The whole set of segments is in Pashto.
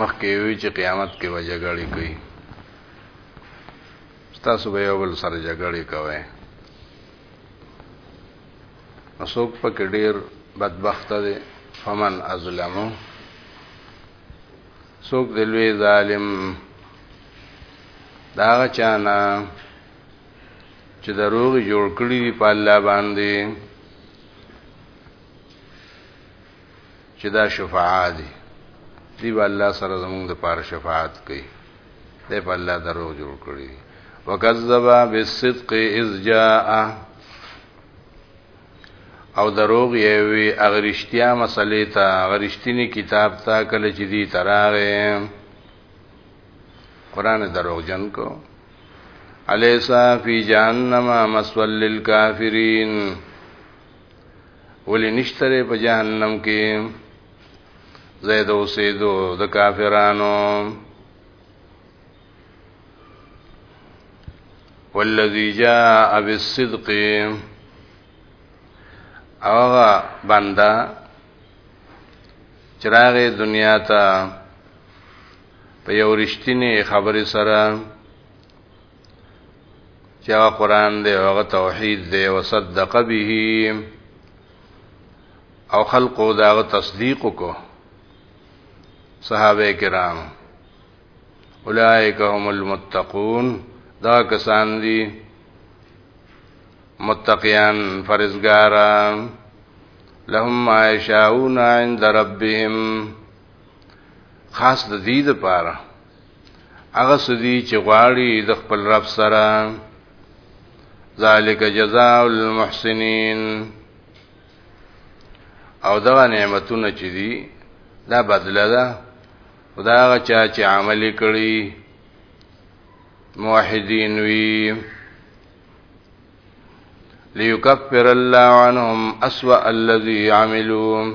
مخکې وی چې قیامت کې به جګړې کوي تاسو به یو بل سره جګړې کوئ مسوک پکې ډیر بدبخت دی فمن ازلمو سوک دلوی ظالم دا چانا چې دروغ جوړ کړی دی په الله باندې چې دا شفاعه دي دی به الله سره زمونږ د پاره شفاعت کوي دی په الله درو جوړ کړی وکذب بالصدق اذ جاء او دروغ یې وی اغرشتیا مسلې ته اغرشتنی کتاب ته کله چې دی تراغه قران دروغ جن کو الیسا فی جهنم مسول للکافرین ولی نشتره په جهنم کې زید اوسیدو د کافرانو والذي جاء بالصدق اوغه بندا چراغ دنیا ته په یو رښتینی خبرې سره چې هغه قران دی هغه توحید دی وصدق به او خلقو دا تصدیق کو صحابه کرام اولائک هم المتقون دا کسان دي متقیان فرزګاران لهم ما یشاؤون عند ربهم خاص د دې لپاره هغه سدي چې غواړي د خپل رب سره ذالک جزاء المحسنین او دا نعمتونه چې دي دا بدله ده خدا هغه چا چې عمل کړي موحدین وی ليكفر الله عنهم اسوأ الذي عملوا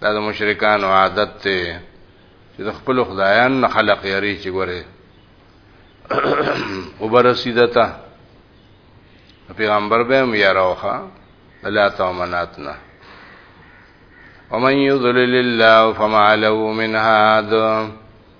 دا د مشرکانو عادت ته چې د خپل خدایان نه خلق یری چې ګوره وبرسیدتا پیغمبر به هم یاروخه لا تامناتنا ومن يضلل الله فما له من هاد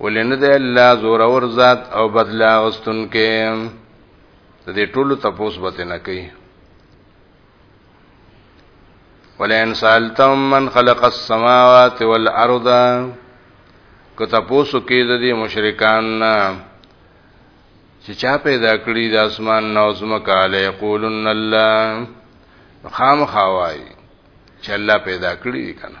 ولنه د الله زور اور ذات او بدلا غستون کې د دې ټولو تپوس بته نه کوي ولئن سالتم من خلق السماوات والارض که تپوس کې د دې مشرکان نه چې چا پیدا کړی د اسمان نو زمکه علی یقولن الله خام خوای چې الله پیدا کړی کنه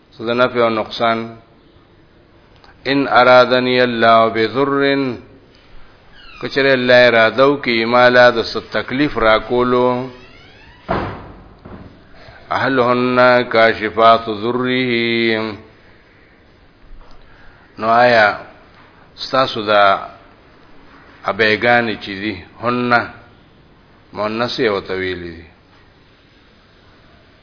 څه د نفع او نقصان ان ارادنی الله بذر کچره الله اراده وکي مالا د ست تکلیف را کولو اهلهن کاشفات ذره نو آیا ستاسو دا ابیګانی چی دی هنه مونسی او طویلی دی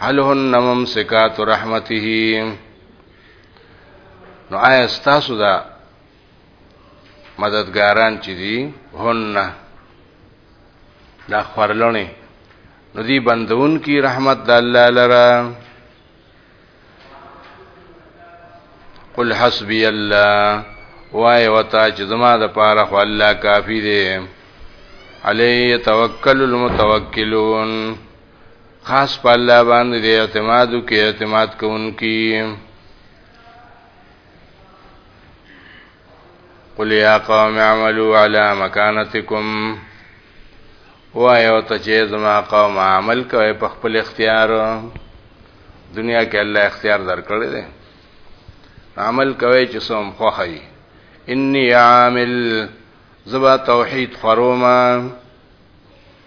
علهن ممسکات رحمته نو آیا تاسو دا مددګاران چې دي هن دا خورلونه نو دی بندون کی رحمت د الله لره قل حسبي الله وای وتا چې زما د پاره خو الله کافی دی علی توکل المتوکلون خاص په الله باندې د اعتماد کې اعتماد کوونکی قل یا قوم اعملوا علی مکانتکم وایو ته چې زما قوم عمل کوي په خپل اختیار دنیا کې الله اختیار درکړی دی عمل کوي چې سوم خوخی انی عامل زبا توحید خروما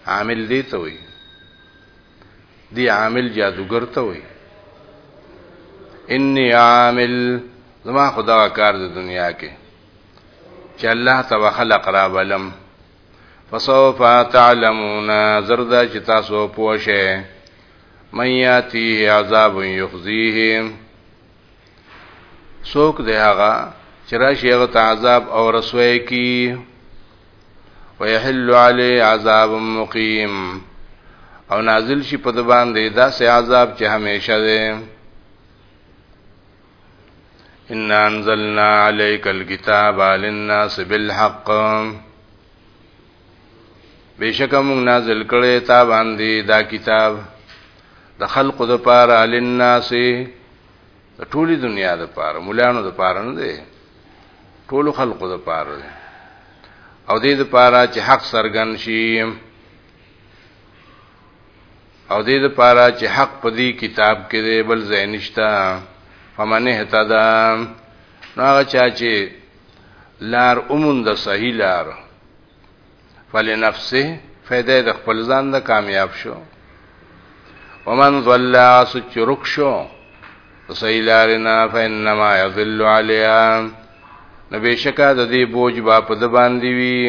عامل دی ته وي دی عامل جادوګر ته وای انی عامل زما خدا کار د دنیا کې چې الله تبارک خلق را بلم فسوف تعلمون زردا چې تاسو پوښه من یاتی عذاب یخزیه څوک دی هغه چې راشي هغه ته عذاب او رسوي کی ويحل علی عذاب مقیم او نازل شي په د باندې دا سه عذاب چې همیشه دی ان انزلنا عليك الكتاب للناس بالحق بشک موږ نازل کړي تا باندې دا کتاب د خلقو د پاره للناس د ټولي دنیا د پاره مولانو د پاره نه دی ټولو خلقو د پاره دی او دې د پاره چې حق سرګن شي او دې د پاره چې حق په دې کتاب کې دی بل ځای نشتا فمن اهتدى نو هغه چا چې لار اومون د صحیح لار فلنفسه فیده د خپل ځان د کامیاب شو ومن ضل سچ رک شو سیلارنا فینما یضل علیها نبیشکا د دې بوج با په د باندې وی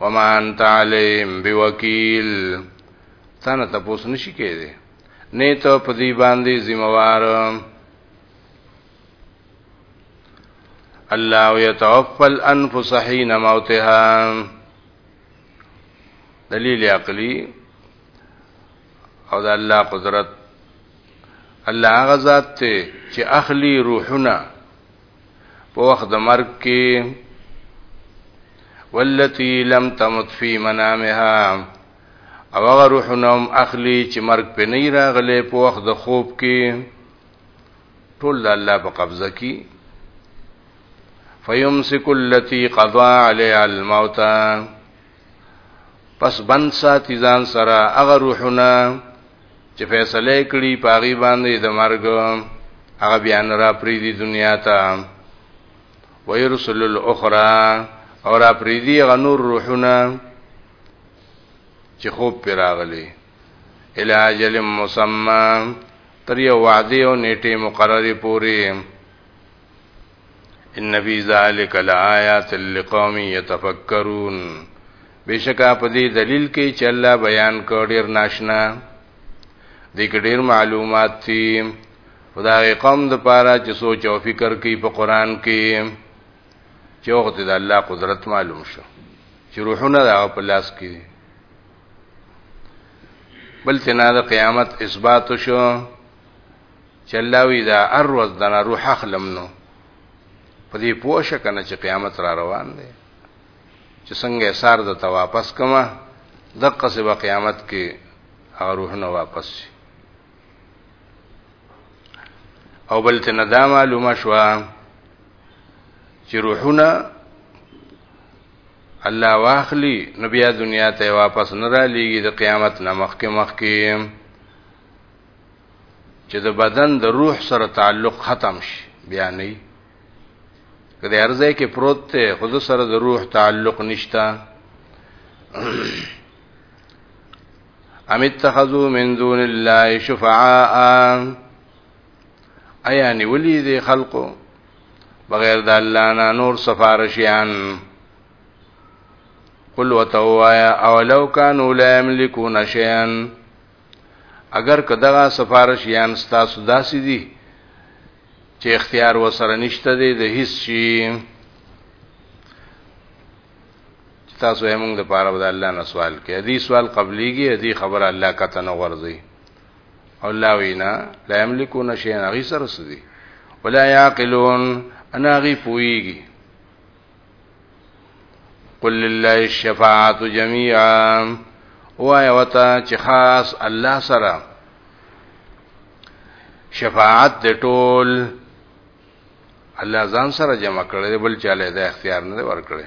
وما انت علیم بوکیل تانه تاسو نشی کېده نه ته په دې باندې ذمہ وارم الله يتوفى الانفس حين موتها دلیل عقلی او د الله قدرت الله هغه ذات ته چې اخلي روحونه په وخت د مرګ کې والتي لم تمت في منامها او هغه روحونه هم اخلي چې مرګ په نه راغلي په وخت د خوب کې ټول د الله په قبضه کې فیمسک اللتی قضا علی الموت پس بند ساتي ځان سره هغه روحونه چې فیصله کړي پاغي باندې د مرګ هغه بیان را پری دی دنیا ته ويرسل الاخرى اور اپریدی غنور روحونه چې خوب پر راغلي الى اجل مسمى تر یو وعده او نیټه مقرره پوری ان فی ذلک لآیات لقوم یتفکرون بشکا په دې دلیل کې چې الله بیان کړ ډیر ناشنا دې کې ډیر معلومات دي خدای قوم د پاره چې سوچ او فکر کوي په قران کې چې وخت د الله قدرت معلوم شو چې روحونه د په لاس کې بل تنا د قیامت اثبات شو چې الله وی دا اروز د روح اخلم نو په دې پوه شو کنه چې قیامت را روان دی چې څنګه سار د ته واپس کما دقه سه په قیامت کې هغه روح نه واپس شي او بل ته نه دا معلومه شو چې روحونه الله واخلی نو بیا دنیا ته واپس نه را لیږي د قیامت نه مخکې مخکې چې د بدن د روح سره تعلق ختم شي بیا نه کله ارزه کې پروت ته خود سره د روح تعلق نشتا ام اتخذوا من دون الله شفعاء ایا نیولی دی خلقو بغیر د الله نه نور سفارشیان قل وتوایا اولو کانوا لا یملکون شیئا اگر کداغه سفارشیان ستاسو داسې دي چې اختیار وسره نشته دی د هیڅ شي تاسو یې موږ د پاره د الله نه سوال کې دې سوال قبليږي دې خبر الله کته نه ورځي الله وینا لا یملکون شیئا غی سره سدي ولا یعقلون انا غی پویږي قل لله الشفاعه جميعا وای وتا چې خاص الله سره شفاعت د ټول الله ځان سره جمع کړي بل چاله د اختیار نه ورکړي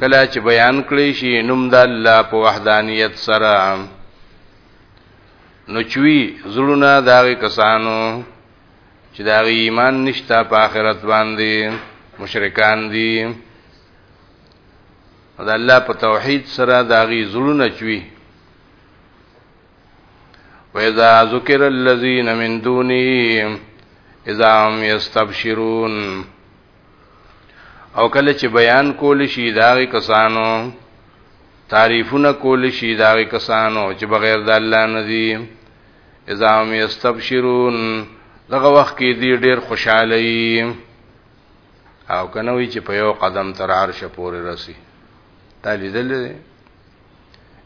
کله چې بیان کړی شي نوم د الله په وحدانیت سره نو چوي زړونه داغي کسانو چې داغي ایمان نشتا په آخرت باندې مشرکان دي دا الله په توحید سره داغي زړونه چوي وَإِذَا ذُكِرَ الَّذِينَ مِن دُونِهِ إِذَا هُمْ يَسْتَبْشِرُونَ او کله چې بیان کول شي داغي کسانو تعریفونه کول شي داغي کسانو چې بغیر د الله نه دي اذا هم یستبشرون دغه وخت کې دی ډیر خوشاله وي او کنه وی چې په یو قدم تر عرش پورې رسی تعالی دلته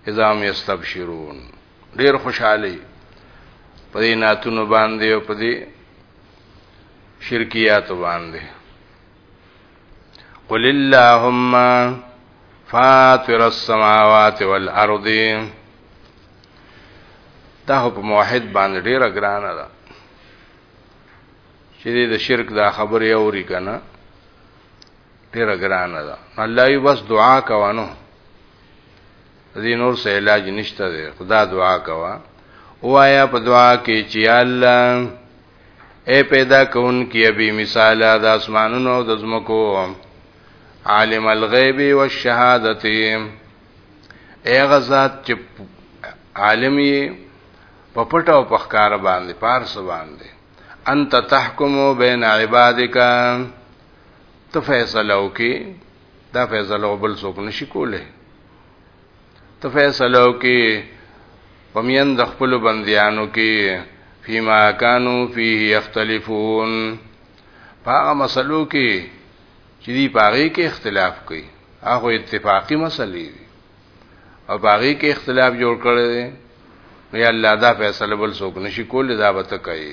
اذا هم یستبشرون ډیر خوشحالي په دې ناتونو باندې او په دې شرکیات باندې قل اللهم فاطر السماوات والارض دا په موحد باندې ډیر ګرانه ده چې د شرک دا خبره اوري کنه ډیر ګران ده الله یې بس دعا کوانو دې نور سه علاج نشته ده خدا دعا کوا وایا په دعا کې چې الله اے پیدا کون کی ابي مثال د اسمانونو او د زمکو عالم الغیب والشهادت اے غزاد چې عالم یې په پټه او په ښکار باندې پارس باندې انت تحکمو بین عبادک ته فیصله وکې دا فیصله بل څوک نشي کوله ته فیصله وکې پمین د خپل بندیانو کې فيما كانوا فيه يختلفون پاغه مسلو کې چې دی پاغه کې اختلاف کوي هغه اتفاقی مسلې دي او پاغه کې اختلاف جوړ کړي دي نو الله دا فیصله بل څوک نشي کولای دا به ته کوي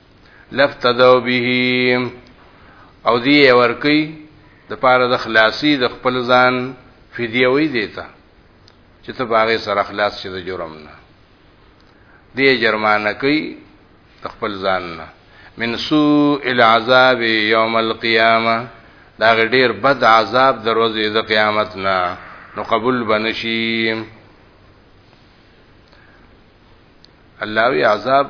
لفتدو به او دی ورکی د پاره د خلاصي د خپل ځان فدیه وی دیتا چې ته باغې سره خلاص شې د جرم نه دی جرمانه کوي د خپل ځان نه من سوء العذاب یوم القیامه دا ډیر بد عذاب دروازې د قیامت نه نو قبول بنشي الله وی عذاب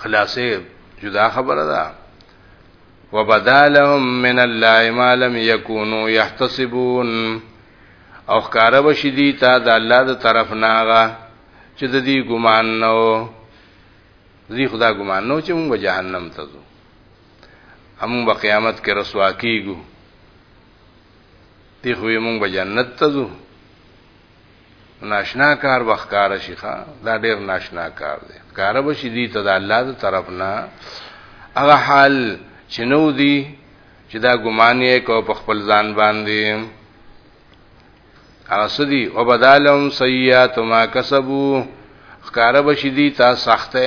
خلاصې جدا خبره ده وبدالهم من الله ما لم يكونوا يحتسبون او خکاره بشی دی تا د الله د طرف ناغه چې د دې ګمان نو زی خدا ګمان نو چې موږ جهنم ته ځو هم په قیامت کې رسوا کیږو دی خو موږ جنت ته ځو ناشنا کار به ښکاره شي ښه دا ډېر ناشنا کار دی ښکاره به شي دوی ته د الله د طرف نه هغه حال چې نو دی چې دا ګمان یې کو په خپل ځان باندې هغه سدي وبدالهم سیئات ما کسبو ښکاره به شي دوی ته سخته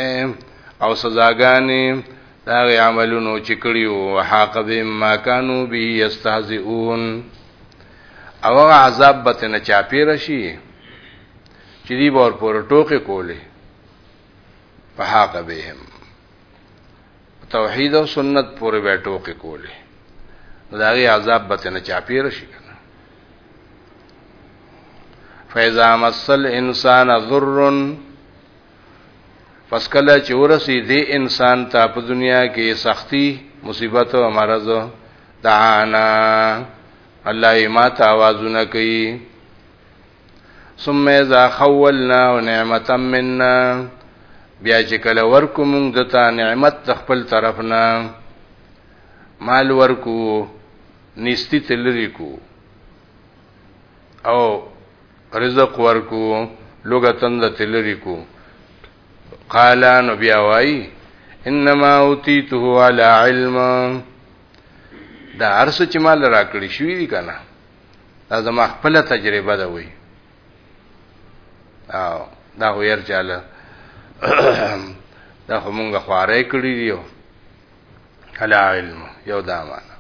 او سزاګانې دا عملونو چې کړیو حاقب ما کانو به یستهزئون او هغه عذاب به تنه چاپیر شي چې دی به ور پورې ټوکې کولې په حق به هم توحید او سنت پورې به ټوکې کولې دا غي عذاب به تنه چاپیر شي کنه فیزا مسل انسان ضرن پس کله چې ورسی دی انسان ته په دنیا کې سختی مصیبت او مرض دعانا الله یې ما ته आवाजونه کوي ثم اذا خولنا نعمتا منا بیا چې کله ورکو مونږ دته نعمت د خپل طرفنا مال ورکو نستی تلری کو او رزق ورکو لغتن د تلری کو قال نو بیا وای انما اوتیته علی علم دا ارس چې مال راکړی شوې دي کنه دا زما خپل تجربه ده وای او دا غیر چاله دا همغه خوارې کړی دیو الا علم یو دا معنا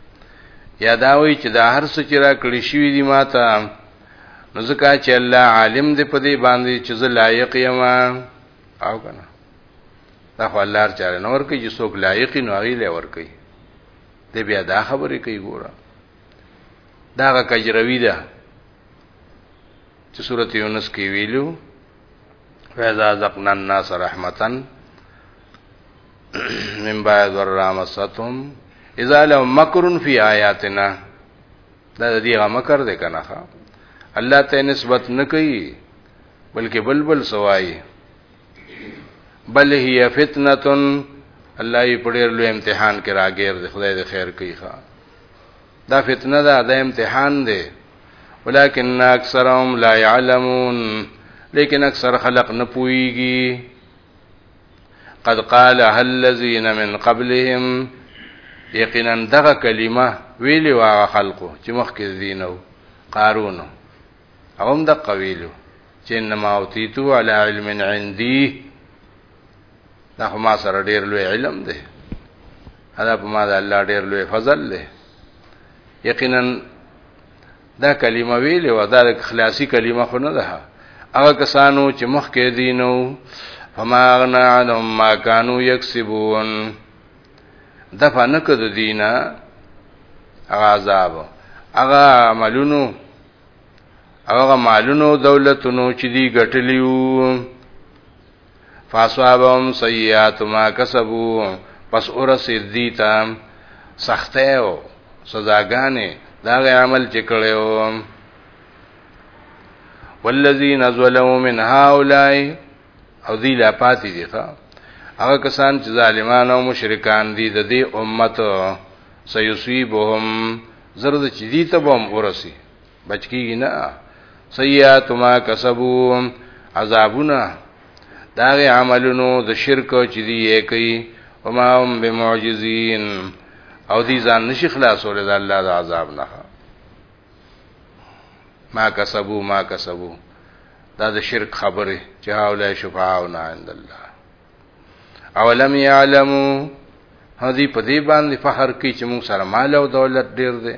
یا دا وی چې دا هر څه چې را کړی شوی دی ماته نو ځکه چې الله عالم دی په دې باندې چې زه لایق یم او کنه دا خو الله چاره نور کوي چې څوک لایق نو هغه لې ور کوي دې بیا دا خبرې کوي ګوره دا کجروی ده چې سورته یونس کې ویلو فیضا زقنا الناس رحمتا من بعد الرامستم اذا لو مکر فی آیاتنا دا دې غا مکر دې کنه الله ته نسبت نه کوي بلکې بلبل سوای بل هي فتنه الله یې پړیر لوی امتحان کې راګیر دی خدای دې خیر کوي ښا دا فتنه ده دا امتحان دی ولكن اکثرهم لا يعلمون لیکن اکثر خلق نه پويږي قد قال هل الذين من قبلهم یقینا دغه کلمه ویلی وا خلقو چې مخکې دینو قارون هم د قویلو چې انما اوتیتو علی علم عندي دا خو ما سره ډیر لوی علم دی دا په ما د الله ډیر لوی فضل دی یقینا دا کلمه ویلې و دا خلاصي کلمه خو نه ده هغه کسانو چې مخکې دینو فما اغنا عنهم ما كانوا يكسبون دفع نکد دینا اغا عذاب اغا عملونو اغا مالونو دولتونو چې دی ګټلیو فاصابهم سیئات ما کسبوا پس ورسید دیتا سخته او سزاګانې دا غي عمل چې کړو والذین ظلموا من هؤلاء او دی لا پاتې دي ښا هغه کسان چې ظالمان او مشرکان دي د دې امت سيصيبهم زرد چې دي ته بم ورسي بچ کیږي نه سیئات ما کسبو عذابنا داغه عملونو د شرک چې دی یې کوي او ما هم بمعجزین او دې ځان نشي خلاصول د الله د عذاب نه ما کسبو ما کسبو دا د شرک خبره چې هاولای شفاعونه عند الله اولم یعلمو هدي په دې باندې فخر کوي چې موږ سره مال او دولت ډیر دی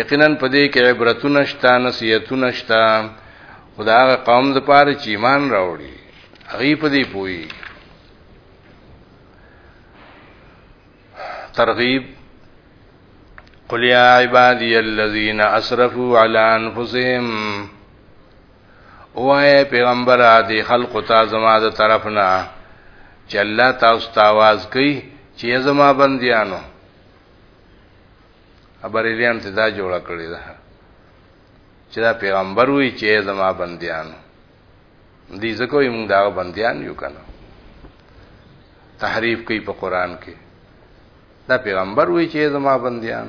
یقینا په دې کې عبرتونه شته نصیحتونه شته خدا هغه قوم د پاره چې ایمان راوړي هغه په دې پوي ترغیب قل یا عبادی الذین اسرفوا علی انفسهم اوه پیغمبر عادی خلق تا زما د طرفنا چې الله تاسو ته आवाज کوي چې زما بنديانو ابریلیان ته دا جوړه کړی ده چې دا پیغمبر وی چې زما بندیان دي ځکه یې موږ دا بندیان یو کنه تحریف کوي په قران کې دا پیغمبر وی چې زما بندیان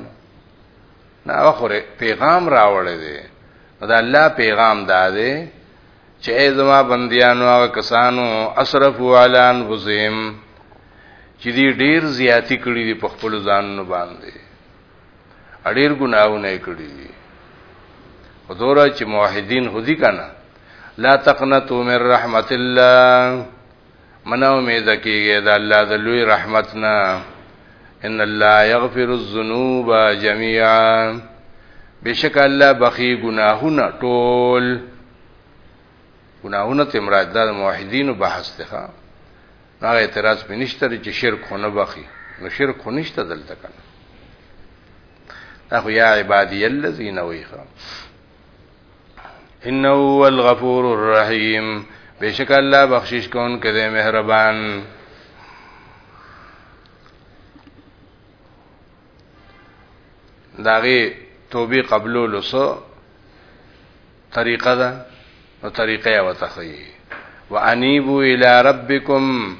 نه اخره پیغام راوړی دی دا الله پیغام دا دی چې زما بندیانو هغه کسانو اسرفوا علی انفسهم چې دی ډیر زیاتی کړی دی په خپل ځانونو باندې اړیر ګناونه کړی دی حضور چې موحدین هدی کنه لا تقنطوا من رحمت الله من امید کیږي دا الله د لوی رحمت نه ان الله یغفر الذنوب جميعا بشک الله بخي گناهونه ټول ګناهونه ته مراد ده موحدینو بحث ده نه اعتراض به نشته چې شرک خو نه بخي نو شرک خو نشته دلته کنه اخو یا عبادی الذین ویخا انه هو الغفور الرحیم بشک الله بخشش کون کده مهربان داغه توبه قبول لسو طریقه ده نو طریقه وته خي وانيبو الى ربكم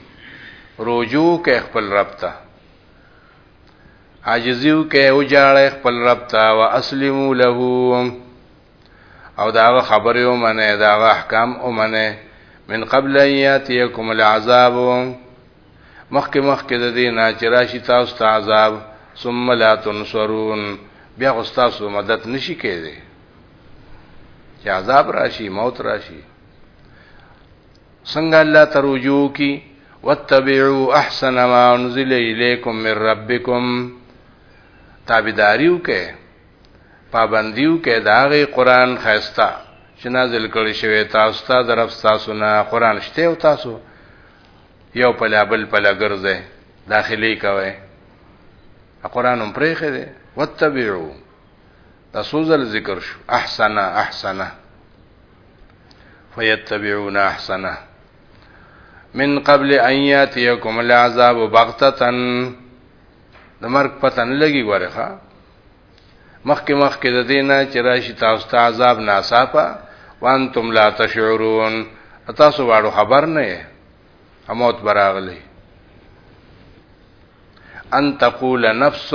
رجوع کې خپل رب ته عاجزیو کې او جاړه خپل رب ته واسلمو له او دا خبره ومنه دا احکام ومنه من قبل ایاتیکم العذاب مخک مخک د دې نه چې راشي تاسو ته عذاب ثم لا تنصرون بیا غستاسو مدد نشي کېږي چې عذاب راشي موت راشي څنګه الله ترجو کی واتبعوا احسن ما انزل اليكم من ربكم تابعداریو کې پابندیو کې داغه قران خيستا چې نازل کړي شوی تاسو ته درف تاسو نه قران شته او تاسو یو پلابل پلا ګرځي داخلي کوي قران هم پرېخه دي واتبعوا دا سوزل ذکر شو احسنه احسنه فیتبعون احسنه من قبل ان یاتیکم العذاب بغتتن د مرګ پته نه لګي غواره ښا مخکې مخکې د دینه چې راشي تاسو ته عذاب ناصافه وانتم لا تشعرون تاسو واړو خبر نه یې اموت براغلی ان تقول نفس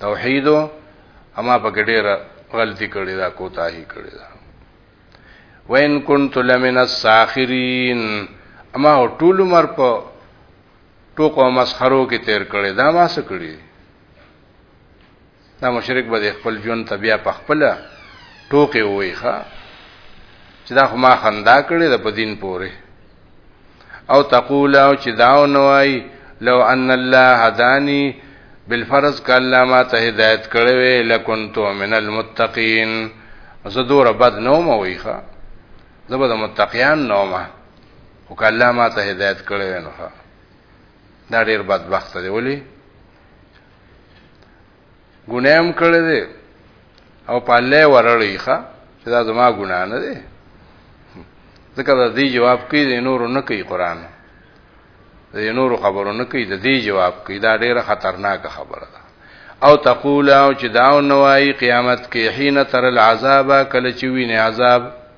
توحید اما په ګډیر غلطی کړی دا کوتاهی کړی دا وین كنت لمن الساخرین اما ټول مر په ټوکو مسخرو کې تیر کړی دا ما څه کړی دا مشرک به خپل ژوند تبیا په خپل ټوکې وایخه چې دا خو ما خندا کړې ده په دین پورې او تقول او چې داو نوای لو ان الله هداني بالفرض کله ما ته هدایت کړې وې لکنت من المتقین زه دور بد نوم ویخه زه به متقیان نومه او کله ما ته هدایت کړې وې نو دا ډیر بدبخت دی ولی ګناه هم کړې ده او په الله ورړې ښا چې دا زما ګناه نه ده ځکه دا دی جواب کوي د نورو نه کوي قران د نورو خبرو نه کوي د دې جواب کوي دا ډیره خطرناکه خبره ده او تقول او چې داو نوای قیامت کې حين تر العذاب کله چې ویني عذاب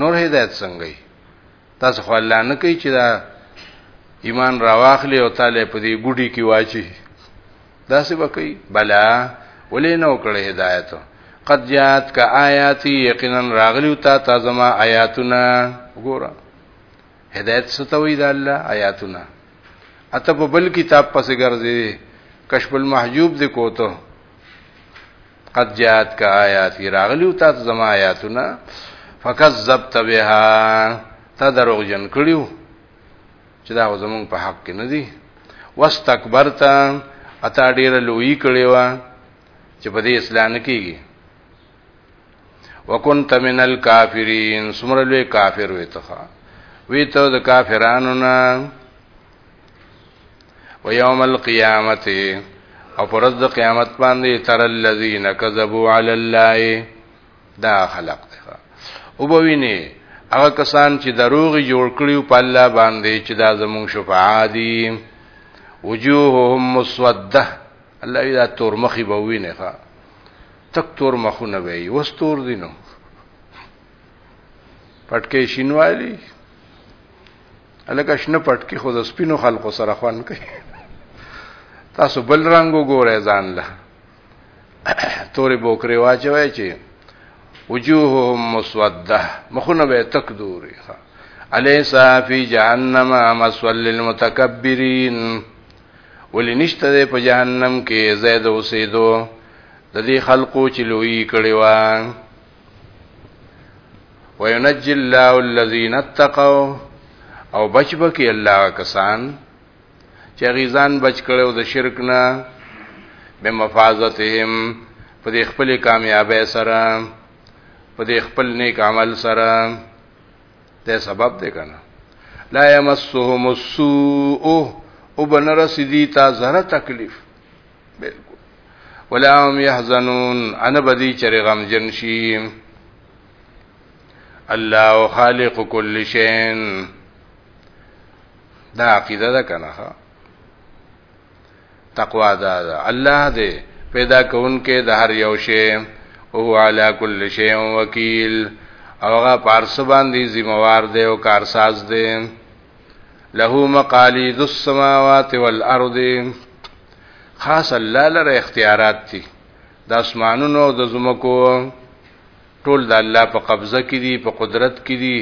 نور هدایت څنګه یې تاسو خو الله نه کوي چې دا ایمان راواخلې او تعالی په دې ګډي کې واچي دا څه وکي بلا ولې نو کړې هدایت قد جات کا آیاتی یقینا راغلی تا تا زما آیاتنا وګوره هدایت ستوي دا الله آیاتنا اته په بل کتاب پسې ګرځي کشف المحجوب دې کوته قد جات کا آیاتی راغلیو تا ته زما آیاتونه فکذبت بها تا دروغ جن کړیو چې دا زمونږ په حق کې نه دي واستكبرت اتا ډیر لوی کړیو چې په دې اسلام نه کیږي وکنت من الکافرین سمره لوی کافر وې ته وې ته د کافرانو نه و یوم القیامت او پرز د قیامت باندې تر الذین کذبوا علی الله دا خلق دی او بوینه هغه کسان چې دروغ جوړ کړیو په الله باندې چې دا زمون شفاعه دي وجوههم مسوده الله دا تور مخي به وینه ښا تک تور مخونه وي وستور دینو پټکې شینوالی الکه شنه پټ کې خود سپینو خلکو سره خوان کوي تاسو بل رنگو ګورئ ځان له تورې بوکرې واچوي چې وجوههم مسوده مخونه به تک دوري ښه الیس فی جهنم مسول للمتکبرین ولی نشته ده په جهنم کې زید اوسېدو د دې خلقو چې لوی کړي و وينجي الله الذين اتقوا او بچ بکی الله کسان چې غیزان بچ کړو د شرک نه به مفازتهم په دې خپل کامیابی سره په دې خپل نیک عمل سره ته سبب دی کنه لا يمسهم السوء او بنرسدی تا زره تکلیف بالکل ولا هم يحزنون انا بدی چر غم جن شي الله خالق كل شيء دا عقیده ده کنه تقوا ده الله دې پیدا کونکي د هر یو شی او علی کل شیء وکیل او هغه پارس باندې ذمہوار دی او کارساز دی له مقاليد السماوات والارض خاص الله لره اختیارات دي د اسمانونو او د زمکو ټول د الله په قبضه کې دي په قدرت کې دي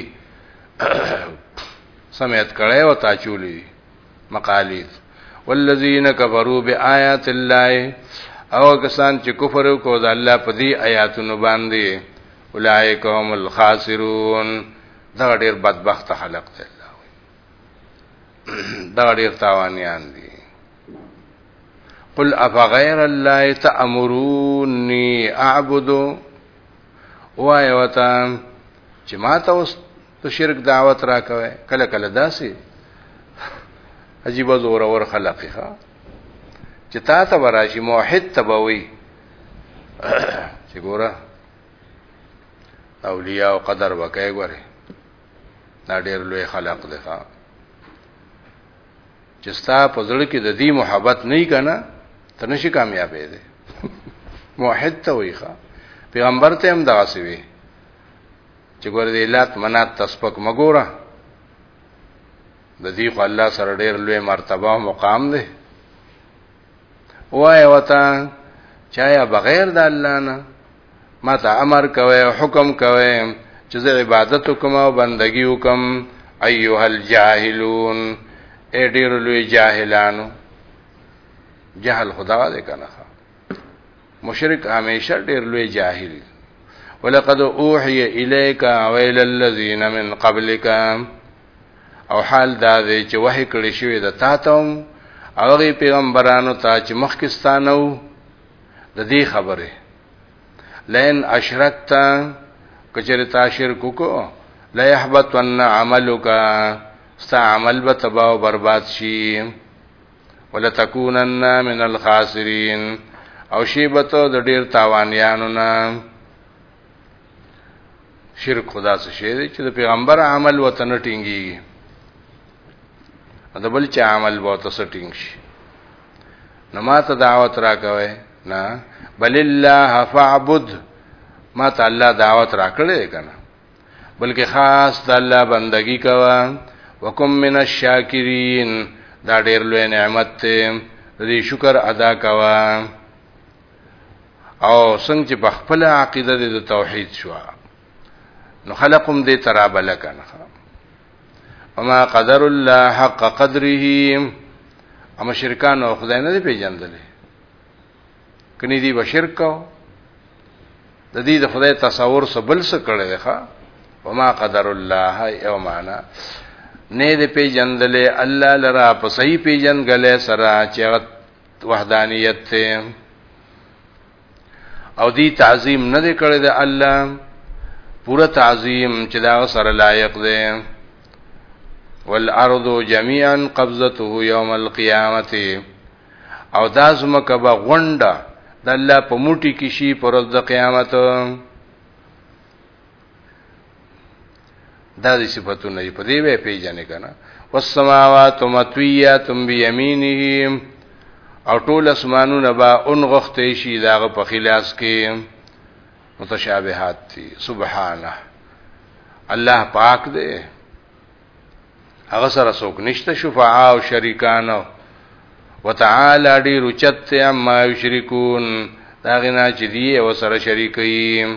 سمعت کړه او تا چولې مقالید والذین کفروا بیاات الله او کسان چې کفر کو د الله په دې آیاتونو باندې اولئک هم الخاسرون دا ډیر بدبخت خلق دی الله وي دا ډیر تاوانیان دي قل افغیر الله تأمروني اعبد وای وتا چې ما ته اوس ته شرک دعوت را کوي کله کله داسي عجیب زور اور خلق ښا چې تا ته وراشي موحد تبوي چې ګوره اولیاء او قدر وکای غره دا ډیر لوی خلق دی ها چې ستا په ځړ کې د دې محبت نه کنا ته نشي کامیابې دی موحد ته وي ښا پیغمبر ته هم دا سوي چې ګور دې لات منات تسبق مګوره د دې خو الله سره ډیر لوی مرتبه او مقام دی وای وتا چایا بغیر د الله نه ما ته امر کوي حکم کوي چې زه عبادت کوم او بندگی وکم ايها الجاهلون اې ډېر لوی جاهلانو جهل خدا دې کنه مشرک همیشه ډېر لوی جاهل ولقد اوحي اليك ويل الذين من قبلك او حال دا دی چې وحی کړی شوی د تا ته هم هغه پیغمبرانو ته چې مخکې ستانه وو د دې خبره لئن اشرکت کچره تا شرک وکړو لا يحبطن عملك ستا عمل به تباہ او برباد شي ولتكونن من الخاسرين او شی به ته د ډیر تاوانیانو نه شرک خدا څه شی دی چې د پیغمبر عمل وته نه ټینګي د بل چا عمل وته سټینګ شي نو ما ته دعوت راکوي نه بل الله فعبد ما ته الله دعوت راکړې کنه بلکې خاص د الله بندگی کوا وکم من الشاکرین دا ډېر لوی نعمت ته دې شکر ادا کوا او څنګه چې په خپل عقیده د توحید شو نو خلقم دې ترابل کنه وما قدر الله حق قدره اما شرکان او خدای نه پیژندل کني دی بشرک کو د دې د خدای تصور سبل څه کړي ده ښا وما قدر الله یو معنا نه دې پیژندل الله لرا په صحیح پیژندګل سره چې وحدانیت ته او دی تعظیم نه دی کړی د الله پورا تعظیم چې دا سره لایق دی والارض جميعا قبضته يوم القيامه او دا زمکه به غونډه د الله په موټي کې شي پر ورځ د قیامت دا دي صفاتونه دي په دې به پیژنې کنه والسماوات مطویات بیمینه او ټول اسمانونه با انغختې شي داغه په خلاص کې متشابهات دي سبحانه الله پاک دی هغه سره څوک نشته شفاعه او شریکانو وتعالى دې رچت عما یشرکون دا غنا چې دی او سره شریکي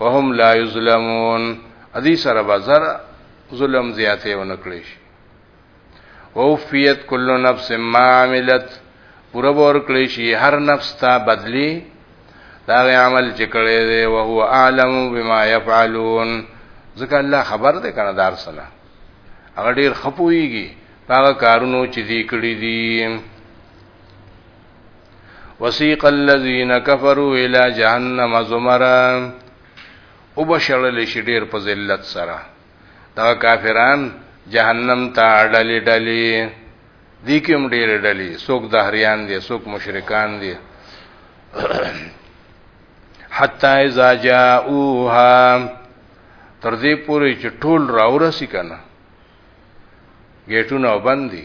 وهم لا یظلمون ادي سره بازار ظلم زیاته ونکړي شي ووفیت کل نفس ما عملت پورا ور کړی شي هر نفس ته بدلی دا عمل چې کړی دی او هو عالم بما يفعلون ځکه الله خبر دی کنه دار سره هغه ډیر خپويږي هغه کارونو چې دی کړی دي وسیق الذین کفروا الی جهنم زمرا وبشړل شي ډیر په ذلت سره دا کافران جهنم ته اړلې ډلې دي کوم ډیر ډلې څوک دهریان دي څوک مشرکان دي حتا اذا جاءوها تر دې پورې چې ټول راورسي کنه گیټونه باندې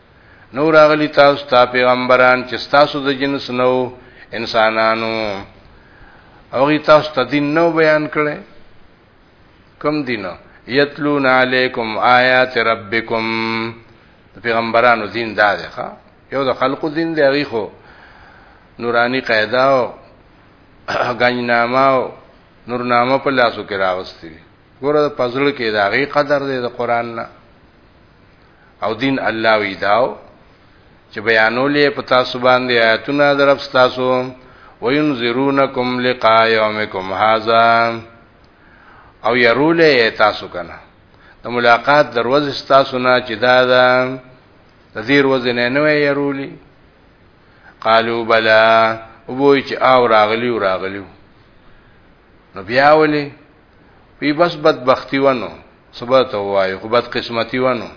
نو راغلی تاسو ته پیغمبران چې تاسو د جنس نو انسانانو او غي تاسو ته دین نو بیان کړي کم دین یتلون علیکم آیات ربکم پیغمبرانو دین دا دی ښا یو د خلقو دین دی غي خو نورانی قاعده او غنینامه او نورنامه په لاسو کې راوستي ګوره د پزړ کې دا غي قدر دی د قران نه او دین الله وی داو چې بیانولې په تاسو باندې آیاتونه درب تاسو وینذرونکم لقاء یومکم هاذا او يرولې تاسو کنه د ملاقات دروازه تاسو نه چې دا ده د دې ورځې نه نه يرولې قالو بلا وبوي چې او راغلی او راغلی نو بیا ولې وی بس بدبختی ونو سبا ته وای خو بد قسمتی ونو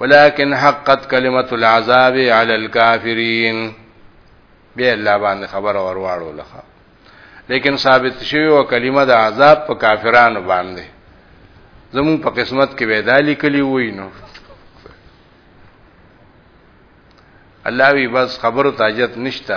ولكن حقت كلمه العذاب على الكافرين بیا الله باندې خبر ورواړو لخوا لیکن ثابت شوی او کلمه د عذاب په کافرانو باندې زمون په قسمت کې وېدا لیکلی وای نو الله وی بس خبرو تاجت نشته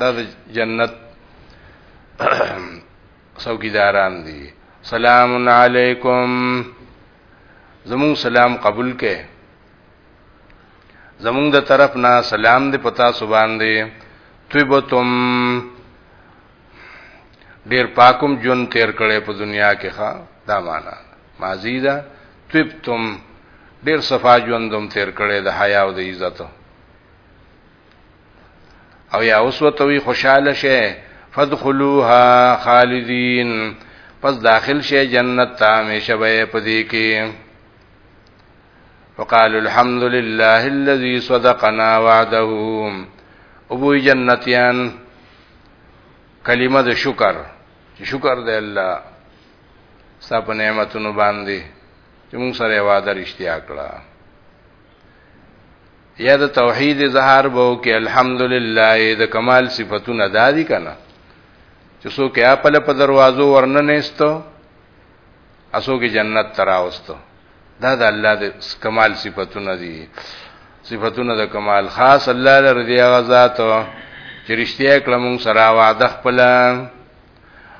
دا د جنت څوکیداران دي سلام علیکم زمون سلام قبول کې زمون د طرف نه سلام دې پتا سبحان دې طيبتم ډیر پاکم جون تیر کړي په دنیا کې ښا دا معنا ماضی دا طيبتم ډیر صفا ژوندوم تیر کړي د حیا او د عزت او یا اوس وتوی خوشاله شي فدخلوها خالدین پس داخل شي جنت ته همیشه به پدې کې وقالوا الحمد لله الذي صدقنا وعده ابو جنتیان کلمه د شکر شکر دی الله ستاسو نعمتونو باندې چې موږ سره وعده رښتیا کړه یا د توحید اظهار بو کې الحمدلله د کمال صفاتونه دادی کنا چې سو کې خپل په دروازو ورننېستو اسو کې جنت تراوستو دا د الله د کمال صفاتونه دي صفاتونه د کمال خاص الله لر دی غزاد چې رښتیا کلم سره وعده خپل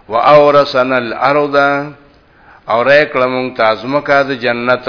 و اورسنا الارض اور کلم تعظمکا د جنت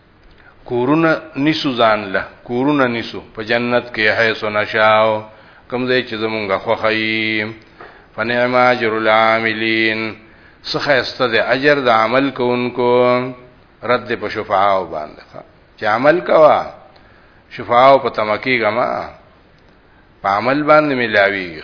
کورونه نیسو ځان له کورونه نیسو په جنت کې حیث نشاو کوم ځای چې زمونږه خوخی فنعم اجر العاملین څخه است د اجر د عمل کوونکو رد په شفاعه باندې چې عمل کوا شفاعه په تمکیګه ما په عمل باندې ملاویږي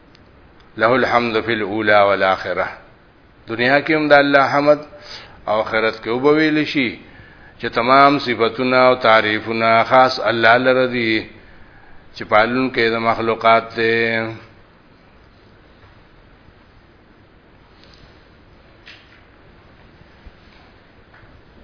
له الحمد فی الاولى والاخره دنیا کې هم د الله حمد او آخرت کې وبویل شي چې تمام صفاتونه او تعریفونه خاص الله لره دي چې پالون کې د مخلوقات ته